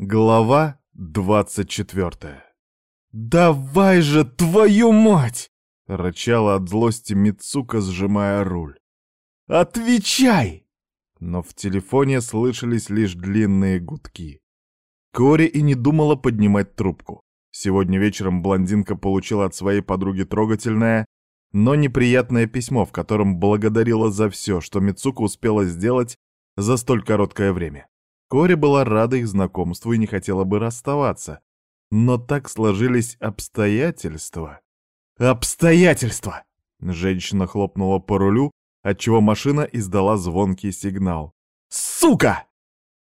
Глава двадцать четвертая. «Давай же, твою мать!» — рычала от злости Мицука, сжимая руль. «Отвечай!» Но в телефоне слышались лишь длинные гудки. Кори и не думала поднимать трубку. Сегодня вечером блондинка получила от своей подруги трогательное, но неприятное письмо, в котором благодарила за все, что Мицука успела сделать за столь короткое время. Кори была рада их знакомству и не хотела бы расставаться. Но так сложились обстоятельства. Обстоятельства! Женщина хлопнула по рулю, отчего машина издала звонкий сигнал. «Сука!»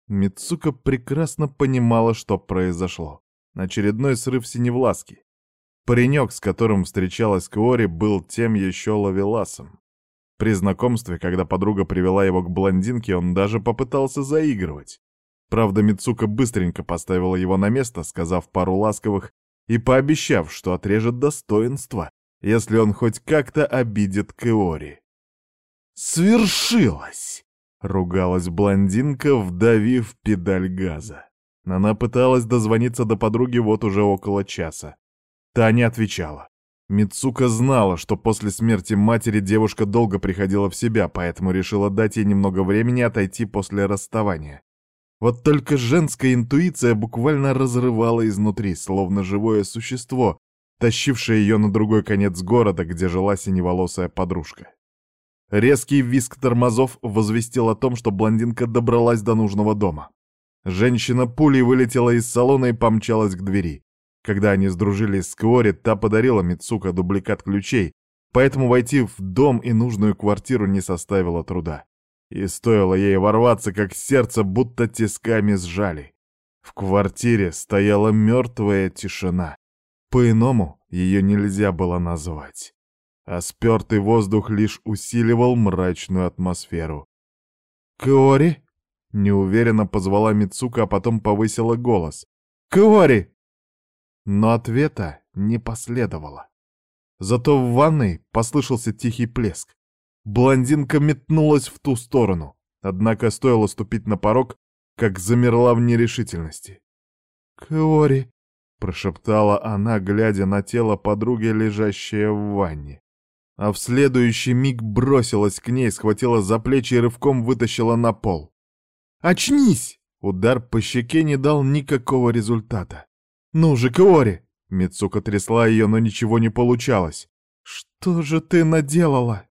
Мицука прекрасно понимала, что произошло. Очередной срыв синевласки. Паренек, с которым встречалась Кори, был тем еще ловеласом. При знакомстве, когда подруга привела его к блондинке, он даже попытался заигрывать. Правда, Мицука быстренько поставила его на место, сказав пару ласковых и пообещав, что отрежет достоинство, если он хоть как-то обидит Кеори. «Свершилось!» — ругалась блондинка, вдавив педаль газа. Она пыталась дозвониться до подруги вот уже около часа. Та не отвечала. Мицука знала, что после смерти матери девушка долго приходила в себя, поэтому решила дать ей немного времени отойти после расставания. Вот только женская интуиция буквально разрывала изнутри, словно живое существо, тащившее ее на другой конец города, где жила синеволосая подружка. Резкий визг тормозов возвестил о том, что блондинка добралась до нужного дома. Женщина пулей вылетела из салона и помчалась к двери. Когда они сдружились с Кори, та подарила Мицука дубликат ключей, поэтому войти в дом и нужную квартиру не составило труда. И стоило ей ворваться, как сердце будто тисками сжали. В квартире стояла мертвая тишина. По-иному ее нельзя было назвать. А спертый воздух лишь усиливал мрачную атмосферу. «Кори?» — неуверенно позвала Мицука, а потом повысила голос. «Кори!» Но ответа не последовало. Зато в ванной послышался тихий плеск. Блондинка метнулась в ту сторону, однако стоило ступить на порог, как замерла в нерешительности. «Кори!» — прошептала она, глядя на тело подруги, лежащее в ванне. А в следующий миг бросилась к ней, схватила за плечи и рывком вытащила на пол. «Очнись!» Удар по щеке не дал никакого результата. «Ну же, Кори!» Мицука трясла ее, но ничего не получалось. «Что же ты наделала?»